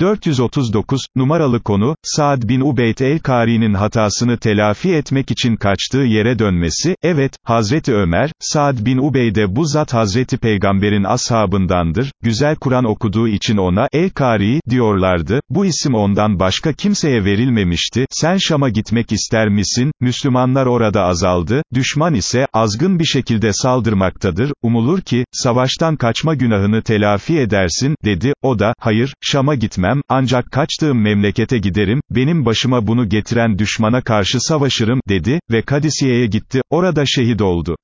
439, numaralı konu, Saad bin Ubeyd el-Kari'nin hatasını telafi etmek için kaçtığı yere dönmesi, evet, Hazreti Ömer, Saad bin Ubeyd'e bu zat Hazreti Peygamber'in ashabındandır, güzel Kur'an okuduğu için ona, el-Kari, diyorlardı, bu isim ondan başka kimseye verilmemişti, sen Şam'a gitmek ister misin, Müslümanlar orada azaldı, düşman ise, azgın bir şekilde saldırmaktadır, umulur ki, savaştan kaçma günahını telafi edersin, dedi, o da, hayır, Şam'a gitmem, gitmem, ancak kaçtığım memlekete giderim, benim başıma bunu getiren düşmana karşı savaşırım, dedi, ve Kadisiye'ye gitti, orada şehit oldu.